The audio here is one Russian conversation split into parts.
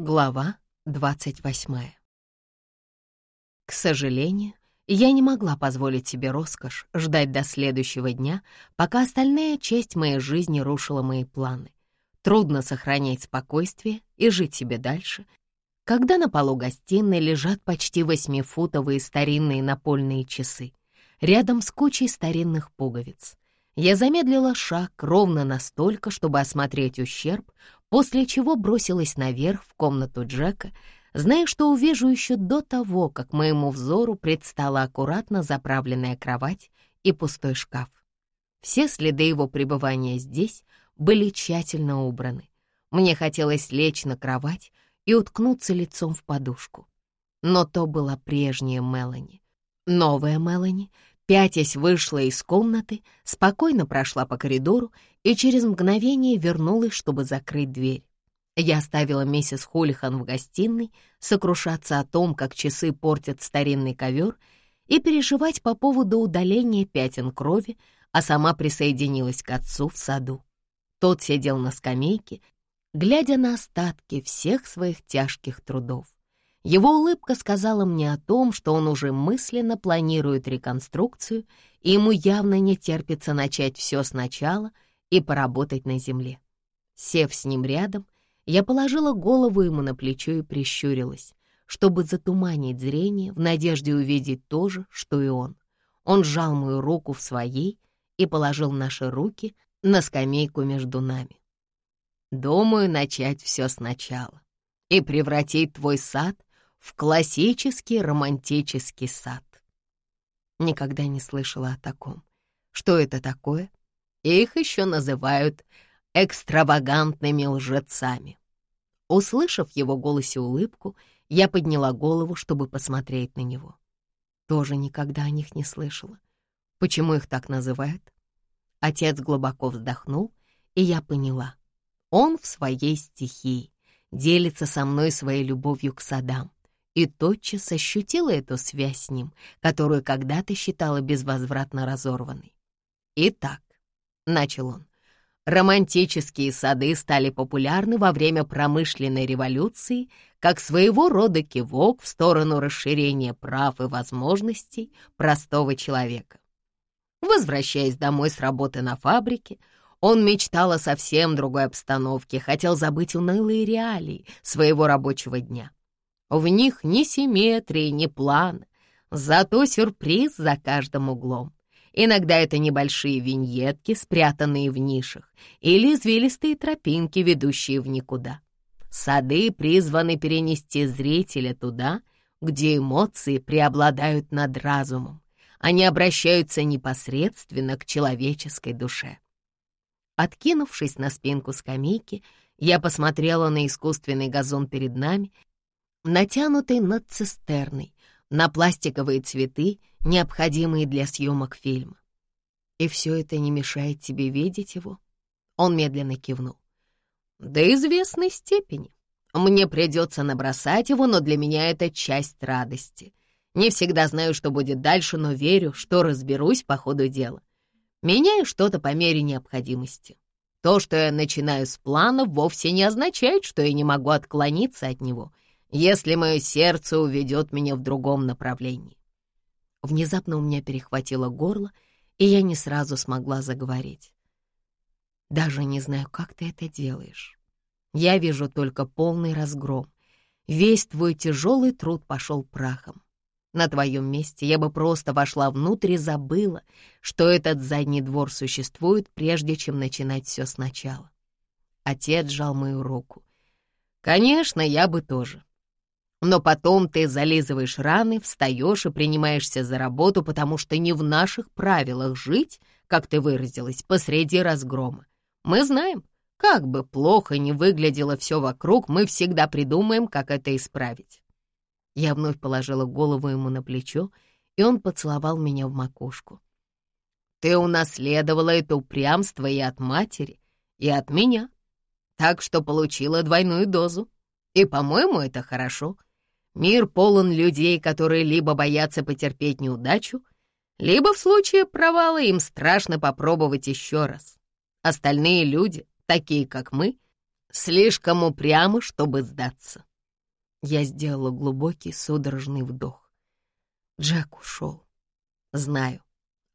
Глава 28 К сожалению, я не могла позволить себе роскошь ждать до следующего дня, пока остальная часть моей жизни рушила мои планы. Трудно сохранять спокойствие и жить себе дальше, когда на полу гостиной лежат почти восьмифутовые старинные напольные часы, рядом с кучей старинных пуговиц. Я замедлила шаг ровно настолько, чтобы осмотреть ущерб, после чего бросилась наверх в комнату Джека, зная, что увижу еще до того, как моему взору предстала аккуратно заправленная кровать и пустой шкаф. Все следы его пребывания здесь были тщательно убраны. Мне хотелось лечь на кровать и уткнуться лицом в подушку. Но то была прежняя Мелани. Новая Мелани, пятясь, вышла из комнаты, спокойно прошла по коридору и через мгновение вернулась, чтобы закрыть дверь. Я оставила миссис Холлихан в гостиной сокрушаться о том, как часы портят старинный ковер, и переживать по поводу удаления пятен крови, а сама присоединилась к отцу в саду. Тот сидел на скамейке, глядя на остатки всех своих тяжких трудов. Его улыбка сказала мне о том, что он уже мысленно планирует реконструкцию, и ему явно не терпится начать все сначала — и поработать на земле. Сев с ним рядом, я положила голову ему на плечо и прищурилась, чтобы затуманить зрение в надежде увидеть то же, что и он. Он сжал мою руку в своей и положил наши руки на скамейку между нами. «Думаю, начать все сначала и превратить твой сад в классический романтический сад». Никогда не слышала о таком. Что это такое? Их еще называют экстравагантными лжецами. Услышав в его голосе улыбку, я подняла голову, чтобы посмотреть на него. Тоже никогда о них не слышала. Почему их так называют? Отец глубоко вздохнул, и я поняла. Он в своей стихии, делится со мной своей любовью к садам, и тотчас ощутила эту связь с ним, которую когда-то считала безвозвратно разорванной. Итак, начал он. Романтические сады стали популярны во время промышленной революции как своего рода кивок в сторону расширения прав и возможностей простого человека. Возвращаясь домой с работы на фабрике, он мечтал о совсем другой обстановке, хотел забыть унылые реалии своего рабочего дня. В них ни симметрии, ни плана, зато сюрприз за каждым углом. Иногда это небольшие виньетки, спрятанные в нишах, или извилистые тропинки, ведущие в никуда. Сады призваны перенести зрителя туда, где эмоции преобладают над разумом. Они обращаются непосредственно к человеческой душе. Откинувшись на спинку скамейки, я посмотрела на искусственный газон перед нами, натянутый над цистерной, на пластиковые цветы, необходимые для съемок фильма. И все это не мешает тебе видеть его? Он медленно кивнул. До известной степени. Мне придется набросать его, но для меня это часть радости. Не всегда знаю, что будет дальше, но верю, что разберусь по ходу дела. Меняю что-то по мере необходимости. То, что я начинаю с плана, вовсе не означает, что я не могу отклониться от него — если мое сердце уведет меня в другом направлении. Внезапно у меня перехватило горло, и я не сразу смогла заговорить. Даже не знаю, как ты это делаешь. Я вижу только полный разгром. Весь твой тяжелый труд пошел прахом. На твоем месте я бы просто вошла внутрь и забыла, что этот задний двор существует, прежде чем начинать все сначала. Отец сжал мою руку. Конечно, я бы тоже. Но потом ты зализываешь раны, встаешь и принимаешься за работу, потому что не в наших правилах жить, как ты выразилась, посреди разгрома. Мы знаем, как бы плохо ни выглядело все вокруг, мы всегда придумаем, как это исправить. Я вновь положила голову ему на плечо, и он поцеловал меня в макушку. Ты унаследовала это упрямство и от матери, и от меня, так что получила двойную дозу. И, по-моему, это хорошо — Мир полон людей, которые либо боятся потерпеть неудачу, либо в случае провала им страшно попробовать еще раз. Остальные люди, такие как мы, слишком упрямы, чтобы сдаться. Я сделала глубокий судорожный вдох. Джек ушел. Знаю.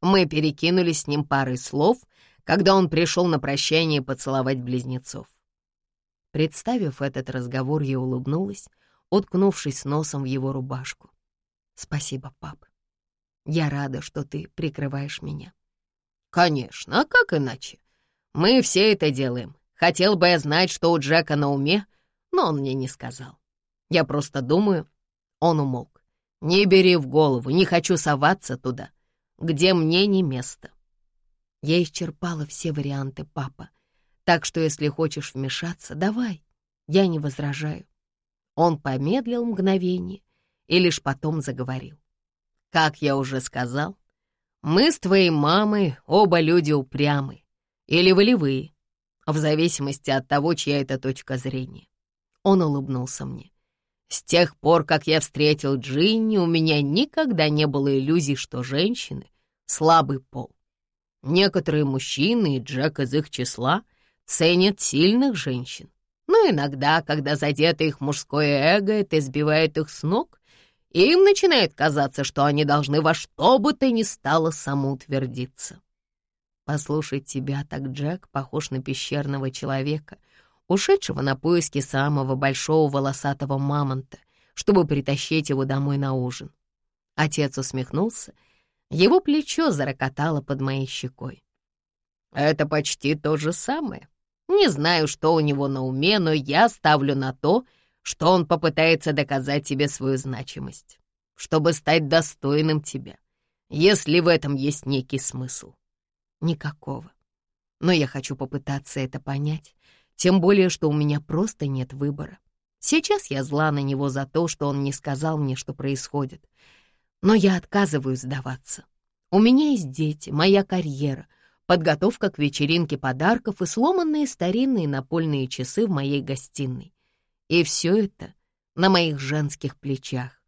Мы перекинулись с ним парой слов, когда он пришел на прощание поцеловать близнецов. Представив этот разговор, я улыбнулась, уткнувшись носом в его рубашку. «Спасибо, пап. Я рада, что ты прикрываешь меня». «Конечно, а как иначе? Мы все это делаем. Хотел бы я знать, что у Джека на уме, но он мне не сказал. Я просто думаю...» Он умолк. «Не бери в голову, не хочу соваться туда, где мне не место». Я исчерпала все варианты, папа. Так что, если хочешь вмешаться, давай. Я не возражаю. Он помедлил мгновение и лишь потом заговорил. Как я уже сказал, мы с твоей мамой оба люди упрямые или волевые, в зависимости от того, чья это точка зрения. Он улыбнулся мне. С тех пор, как я встретил Джинни, у меня никогда не было иллюзий, что женщины — слабый пол. Некоторые мужчины, и Джек из их числа, ценят сильных женщин. Но иногда, когда задето их мужское эго, это сбивает их с ног, им начинает казаться, что они должны во что бы то ни стало самоутвердиться. Послушать тебя так, Джек, похож на пещерного человека, ушедшего на поиски самого большого волосатого мамонта, чтобы притащить его домой на ужин. Отец усмехнулся его плечо зарокотало под моей щекой. «Это почти то же самое. Не знаю, что у него на уме, но я ставлю на то, что он попытается доказать тебе свою значимость, чтобы стать достойным тебя, если в этом есть некий смысл». «Никакого. Но я хочу попытаться это понять, тем более, что у меня просто нет выбора. Сейчас я зла на него за то, что он не сказал мне, что происходит, но я отказываюсь сдаваться. У меня есть дети, моя карьера, подготовка к вечеринке подарков и сломанные старинные напольные часы в моей гостиной. И все это на моих женских плечах.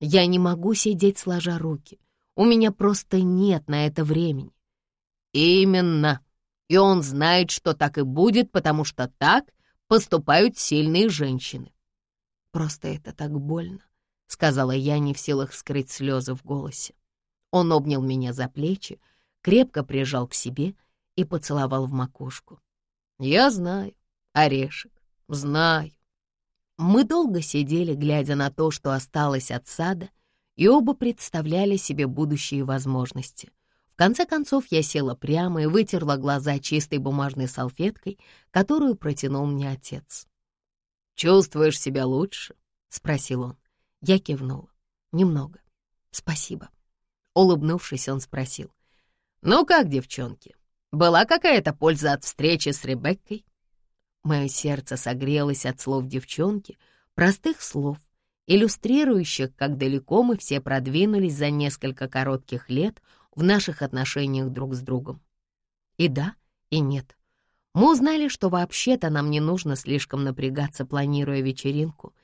Я не могу сидеть сложа руки. У меня просто нет на это времени. Именно. И он знает, что так и будет, потому что так поступают сильные женщины. Просто это так больно сказала я, не в силах скрыть слезы в голосе. Он обнял меня за плечи, крепко прижал к себе и поцеловал в макушку. «Я знаю, орешек, знаю». Мы долго сидели, глядя на то, что осталось от сада, и оба представляли себе будущие возможности. В конце концов я села прямо и вытерла глаза чистой бумажной салфеткой, которую протянул мне отец. «Чувствуешь себя лучше?» — спросил он. Я кивнула. Немного. Спасибо. Улыбнувшись, он спросил. «Ну как, девчонки, была какая-то польза от встречи с Ребеккой?» Мое сердце согрелось от слов девчонки, простых слов, иллюстрирующих, как далеко мы все продвинулись за несколько коротких лет в наших отношениях друг с другом. И да, и нет. Мы узнали, что вообще-то нам не нужно слишком напрягаться, планируя вечеринку,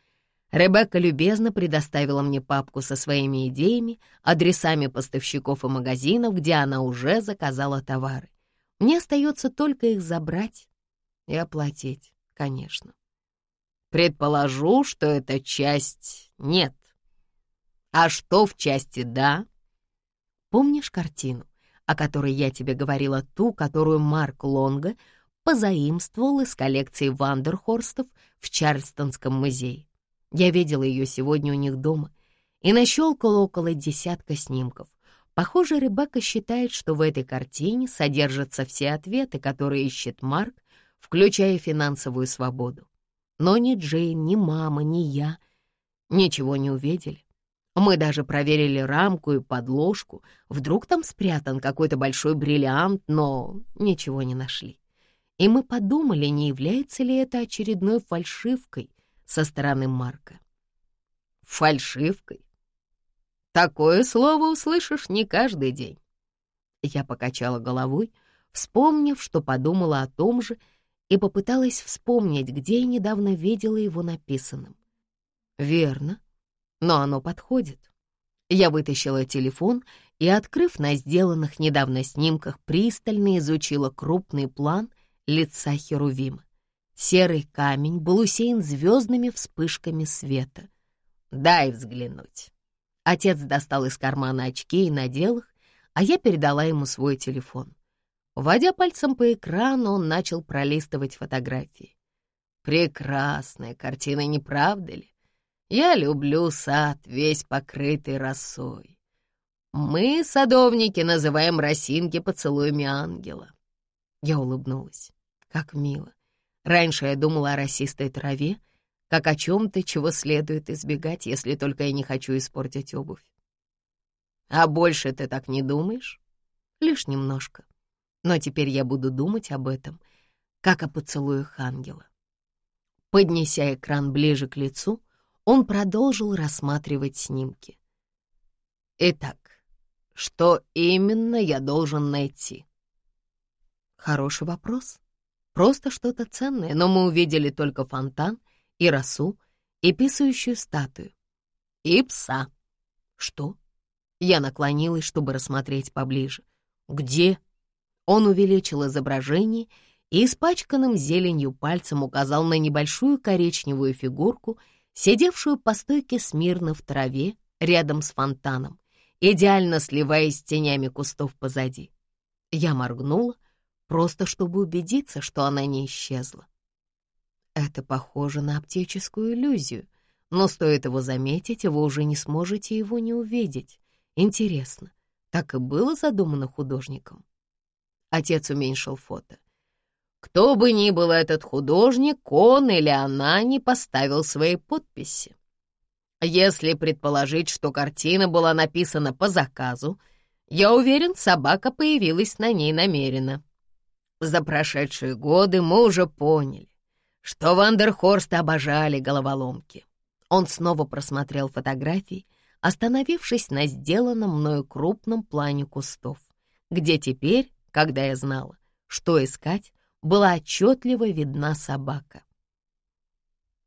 Ребекка любезно предоставила мне папку со своими идеями, адресами поставщиков и магазинов, где она уже заказала товары. Мне остается только их забрать и оплатить, конечно. Предположу, что эта часть нет. А что в части «да»? Помнишь картину, о которой я тебе говорила, ту, которую Марк Лонга позаимствовал из коллекции Вандерхорстов в Чарльстонском музее? Я видела ее сегодня у них дома и нащелкала около десятка снимков. Похоже, Ребекка считает, что в этой картине содержатся все ответы, которые ищет Марк, включая финансовую свободу. Но ни Джейн, ни мама, ни я ничего не увидели. Мы даже проверили рамку и подложку. Вдруг там спрятан какой-то большой бриллиант, но ничего не нашли. И мы подумали, не является ли это очередной фальшивкой, со стороны Марка. «Фальшивкой? Такое слово услышишь не каждый день». Я покачала головой, вспомнив, что подумала о том же, и попыталась вспомнить, где я недавно видела его написанным. «Верно, но оно подходит». Я вытащила телефон и, открыв на сделанных недавно снимках, пристально изучила крупный план лица Херувима. Серый камень был усеян звездными вспышками света. «Дай взглянуть». Отец достал из кармана очки и надел их, а я передала ему свой телефон. Водя пальцем по экрану, он начал пролистывать фотографии. Прекрасная картина, не правда ли? Я люблю сад, весь покрытый росой. Мы, садовники, называем росинки поцелуями ангела. Я улыбнулась. Как мило. Раньше я думала о росистой траве, как о чем-то, чего следует избегать, если только я не хочу испортить обувь. А больше ты так не думаешь? Лишь немножко. Но теперь я буду думать об этом, как о поцелуях ангела. Поднеся экран ближе к лицу, он продолжил рассматривать снимки. Итак, что именно я должен найти? Хороший вопрос. Просто что-то ценное, но мы увидели только фонтан и росу, и писающую статую. И пса. Что? Я наклонилась, чтобы рассмотреть поближе. Где? Он увеличил изображение и испачканным зеленью пальцем указал на небольшую коричневую фигурку, сидевшую по стойке смирно в траве рядом с фонтаном, идеально сливаясь с тенями кустов позади. Я моргнула, просто чтобы убедиться, что она не исчезла. Это похоже на оптическую иллюзию, но стоит его заметить, вы уже не сможете его не увидеть. Интересно, так и было задумано художником? Отец уменьшил фото. Кто бы ни был этот художник, он или она не поставил своей подписи. Если предположить, что картина была написана по заказу, я уверен, собака появилась на ней намеренно. За прошедшие годы мы уже поняли, что Вандерхорст обожали головоломки. Он снова просмотрел фотографии, остановившись на сделанном мною крупном плане кустов, где теперь, когда я знала, что искать, была отчетливо видна собака.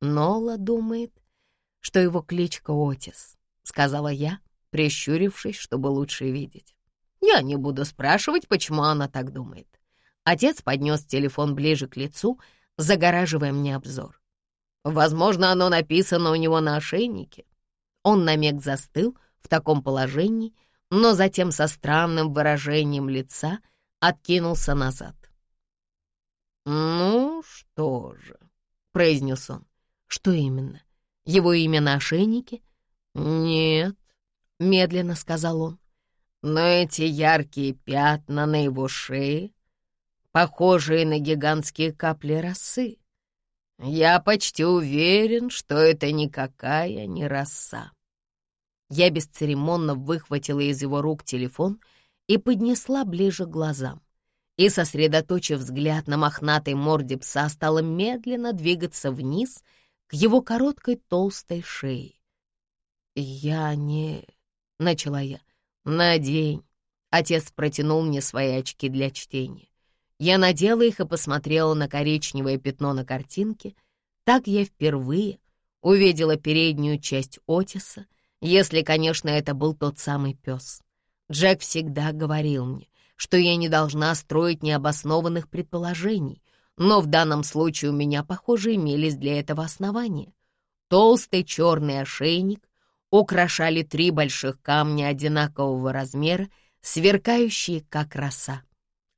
Нола думает, что его кличка Отис, сказала я, прищурившись, чтобы лучше видеть. Я не буду спрашивать, почему она так думает. Отец поднес телефон ближе к лицу, загораживая мне обзор. Возможно, оно написано у него на ошейнике. Он на миг застыл в таком положении, но затем со странным выражением лица откинулся назад. «Ну что же», — произнес он. «Что именно? Его имя на ошейнике?» «Нет», — медленно сказал он. «Но эти яркие пятна на его шее, похожие на гигантские капли росы, я почти уверен, что это никакая не роса». Я бесцеремонно выхватила из его рук телефон и поднесла ближе к глазам и, сосредоточив взгляд на мохнатой морде пса, стала медленно двигаться вниз к его короткой толстой шее. «Я не...» — начала я. «Надень». Отец протянул мне свои очки для чтения. Я надела их и посмотрела на коричневое пятно на картинке. Так я впервые увидела переднюю часть Отиса, если, конечно, это был тот самый пес. Джек всегда говорил мне, что я не должна строить необоснованных предположений, но в данном случае у меня, похоже, имелись для этого основания. Толстый черный ошейник украшали три больших камня одинакового размера, сверкающие как роса.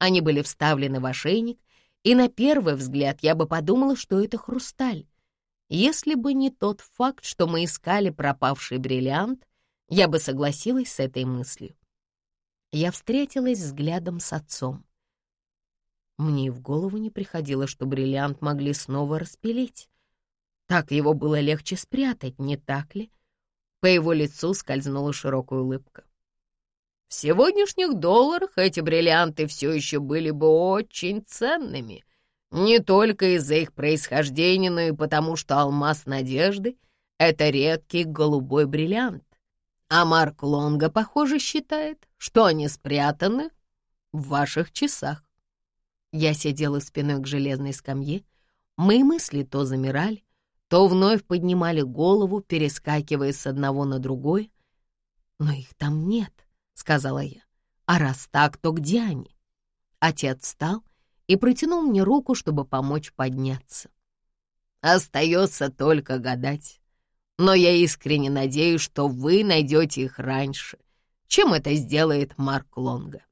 Они были вставлены в ошейник, и на первый взгляд я бы подумала, что это хрусталь. Если бы не тот факт, что мы искали пропавший бриллиант, я бы согласилась с этой мыслью я встретилась взглядом с отцом. Мне в голову не приходило, что бриллиант могли снова распилить. Так его было легче спрятать, не так ли? По его лицу скользнула широкая улыбка. В сегодняшних долларах эти бриллианты все еще были бы очень ценными, не только из-за их происхождения, но и потому, что алмаз надежды — это редкий голубой бриллиант. А Марк Лонга, похоже, считает, что они спрятаны в ваших часах. Я сидела спиной к железной скамье. Мои мысли то замирали, то вновь поднимали голову, перескакивая с одного на другое. «Но их там нет», — сказала я. «А раз так, то где они?» Отец встал и протянул мне руку, чтобы помочь подняться. Остается только гадать. Но я искренне надеюсь, что вы найдете их раньше, чем это сделает Марк Лонга.